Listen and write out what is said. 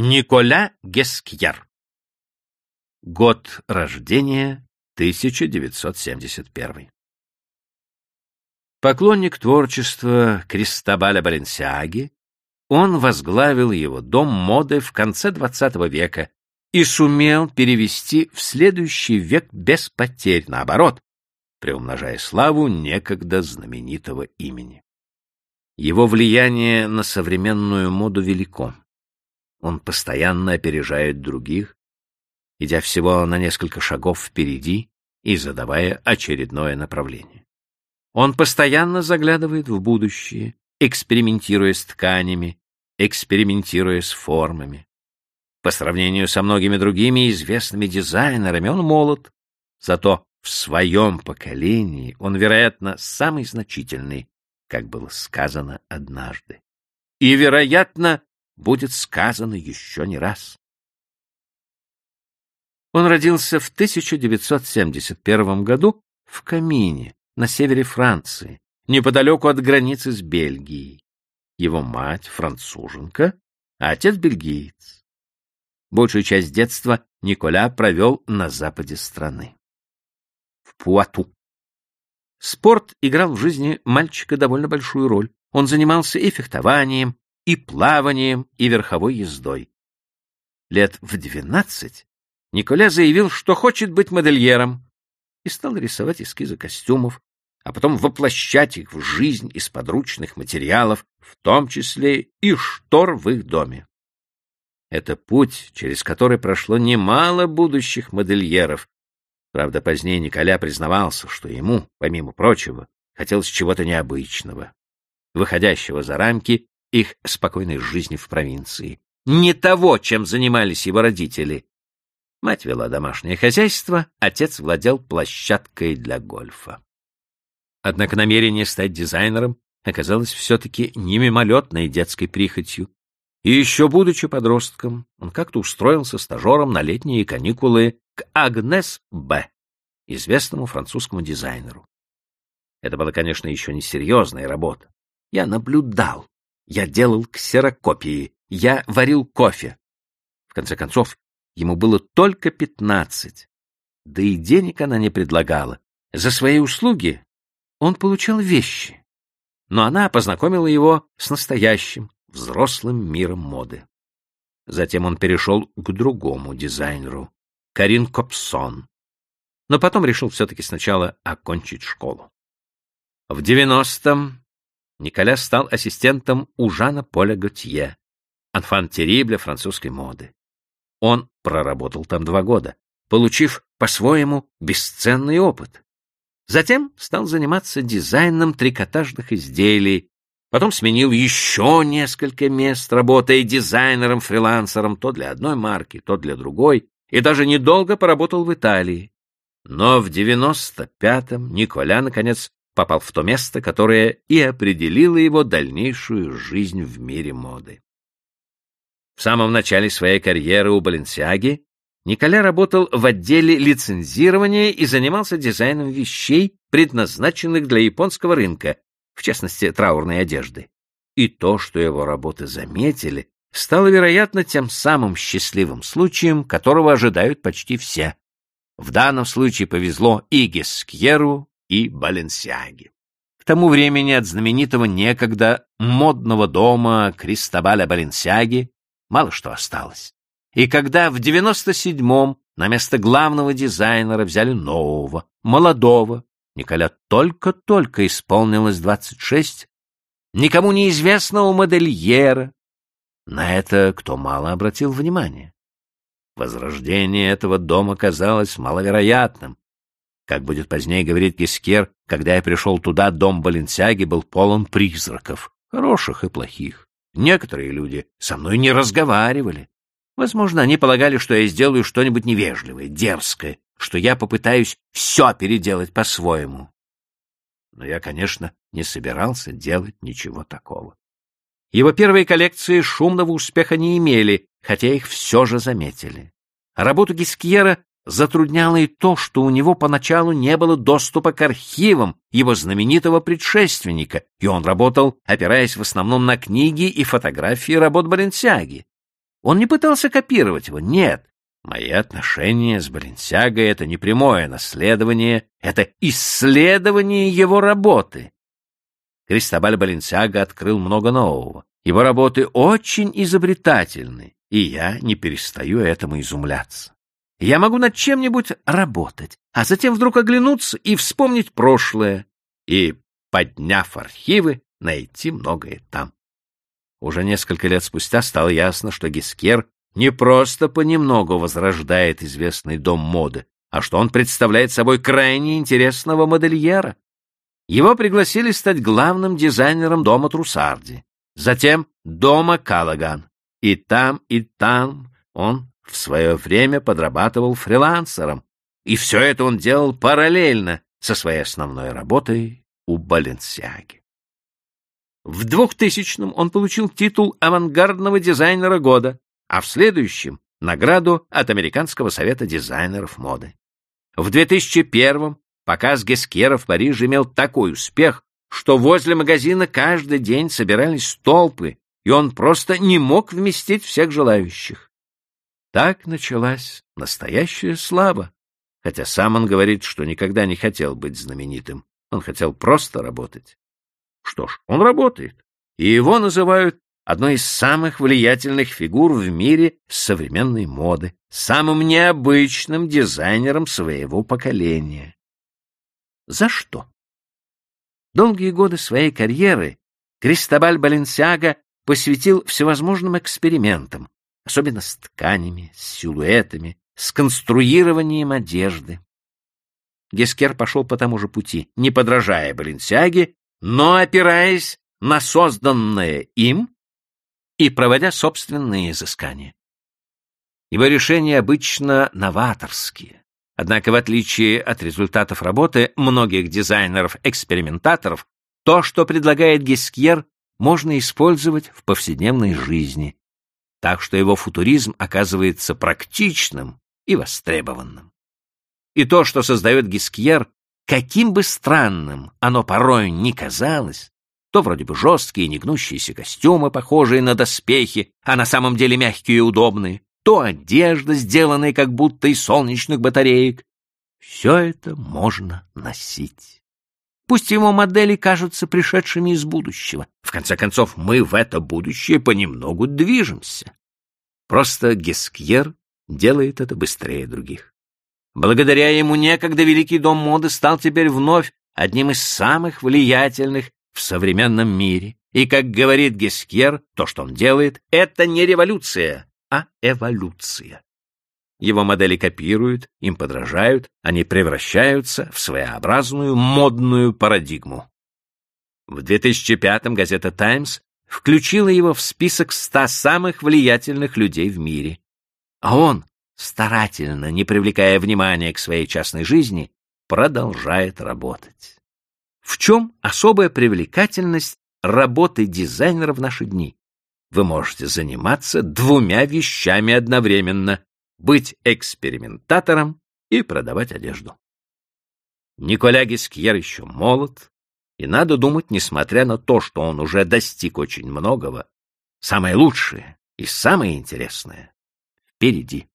Николя Гескьер. Год рождения 1971. Поклонник творчества Кристобаля Баленсиаги, он возглавил его дом моды в конце XX века и сумел перевести в следующий век без потерь, наоборот, приумножая славу некогда знаменитого имени. Его влияние на современную моду велико. Он постоянно опережает других, идя всего на несколько шагов впереди и задавая очередное направление. Он постоянно заглядывает в будущее, экспериментируя с тканями, экспериментируя с формами. По сравнению со многими другими известными дизайнерами он молод, зато в своем поколении он, вероятно, самый значительный, как было сказано однажды. И, вероятно, будет сказано еще не раз. Он родился в 1971 году в Камине, на севере Франции, неподалеку от границы с Бельгией. Его мать — француженка, а отец — бельгиец. Большую часть детства Николя провел на западе страны, в Пуату. Спорт играл в жизни мальчика довольно большую роль. Он занимался и фехтованием, и плаванием, и верховой ездой. Лет в двенадцать Николя заявил, что хочет быть модельером, и стал рисовать эскизы костюмов, а потом воплощать их в жизнь из подручных материалов, в том числе и штор в их доме. Это путь, через который прошло немало будущих модельеров. Правда, позднее Николя признавался, что ему, помимо прочего, хотелось чего-то необычного, выходящего за рамки их спокойной жизни в провинции. Не того, чем занимались его родители. Мать вела домашнее хозяйство, отец владел площадкой для гольфа. Однако намерение стать дизайнером оказалось все-таки не мимолетной детской прихотью. И еще будучи подростком, он как-то устроился стажером на летние каникулы к Агнес Б., известному французскому дизайнеру. Это была, конечно, еще не серьезная работа. Я наблюдал я делал ксерокопии, я варил кофе. В конце концов, ему было только пятнадцать. Да и денег она не предлагала. За свои услуги он получал вещи. Но она познакомила его с настоящим, взрослым миром моды. Затем он перешел к другому дизайнеру, Карин Копсон. Но потом решил все-таки сначала окончить школу. В девяностом Николя стал ассистентом у Жана Поля Готье, анфан террибля французской моды. Он проработал там два года, получив по-своему бесценный опыт. Затем стал заниматься дизайном трикотажных изделий, потом сменил еще несколько мест, работая дизайнером-фрилансером то для одной марки, то для другой, и даже недолго поработал в Италии. Но в девяносто пятом Николя, наконец, попал в то место, которое и определило его дальнейшую жизнь в мире моды. В самом начале своей карьеры у Баленсиаги Николя работал в отделе лицензирования и занимался дизайном вещей, предназначенных для японского рынка, в частности, траурной одежды. И то, что его работы заметили, стало, вероятно, тем самым счастливым случаем, которого ожидают почти все. В данном случае повезло и Гескьеру, и Баленсиаги. К тому времени от знаменитого некогда модного дома Кристобаля Баленсиаги мало что осталось. И когда в 97-м на место главного дизайнера взяли нового, молодого, Николя только-только исполнилось 26, никому неизвестного модельера, на это кто мало обратил внимание. Возрождение этого дома казалось маловероятным, как будет позднее говорить Гискер, когда я пришел туда, дом Баленсиаги был полон призраков, хороших и плохих. Некоторые люди со мной не разговаривали. Возможно, они полагали, что я сделаю что-нибудь невежливое, дерзкое, что я попытаюсь все переделать по-своему. Но я, конечно, не собирался делать ничего такого. Его первые коллекции шумного успеха не имели, хотя их все же заметили. Работу Гискьера затрудняло и то, что у него поначалу не было доступа к архивам его знаменитого предшественника, и он работал, опираясь в основном на книги и фотографии работ Баленсиаги. Он не пытался копировать его, нет. Мои отношения с Баленсиагой — это не прямое наследование, это исследование его работы. Кристобаль Баленсиага открыл много нового. Его работы очень изобретательны, и я не перестаю этому изумляться. Я могу над чем-нибудь работать, а затем вдруг оглянуться и вспомнить прошлое, и, подняв архивы, найти многое там. Уже несколько лет спустя стало ясно, что Гискер не просто понемногу возрождает известный дом моды, а что он представляет собой крайне интересного модельера. Его пригласили стать главным дизайнером дома Трусарди, затем дома Калаган. И там, и там он в свое время подрабатывал фрилансером, и все это он делал параллельно со своей основной работой у Баленсиаги. В 2000-м он получил титул авангардного дизайнера года, а в следующем — награду от Американского совета дизайнеров моды. В 2001-м показ Гескера в Париже имел такой успех, что возле магазина каждый день собирались толпы, и он просто не мог вместить всех желающих. Так началась настоящая слава, хотя сам он говорит, что никогда не хотел быть знаменитым, он хотел просто работать. Что ж, он работает, и его называют одной из самых влиятельных фигур в мире современной моды, самым необычным дизайнером своего поколения. За что? Долгие годы своей карьеры Кристобаль Баленсиага посвятил всевозможным экспериментам, особенно с тканями, с силуэтами, с конструированием одежды. Гескер пошел по тому же пути, не подражая Баленсиаге, но опираясь на созданное им и проводя собственные изыскания. Его решения обычно новаторские. Однако, в отличие от результатов работы многих дизайнеров-экспериментаторов, то, что предлагает Гескьер, можно использовать в повседневной жизни, так что его футуризм оказывается практичным и востребованным. И то, что создает Гискьер, каким бы странным оно порой ни казалось, то вроде бы жесткие негнущиеся костюмы, похожие на доспехи, а на самом деле мягкие и удобные, то одежда, сделанная как будто из солнечных батареек. Все это можно носить. Пусть его модели кажутся пришедшими из будущего. В конце концов, мы в это будущее понемногу движемся. Просто Гескьер делает это быстрее других. Благодаря ему некогда Великий дом моды стал теперь вновь одним из самых влиятельных в современном мире. И, как говорит Гескьер, то, что он делает, это не революция, а эволюция. Его модели копируют, им подражают, они превращаются в своеобразную модную парадигму. В 2005-м газета «Таймс» включила его в список ста самых влиятельных людей в мире. А он, старательно, не привлекая внимания к своей частной жизни, продолжает работать. В чем особая привлекательность работы дизайнера в наши дни? Вы можете заниматься двумя вещами одновременно — быть экспериментатором и продавать одежду. Николя Гискьер еще молод, и надо думать, несмотря на то, что он уже достиг очень многого, самое лучшее и самое интересное впереди.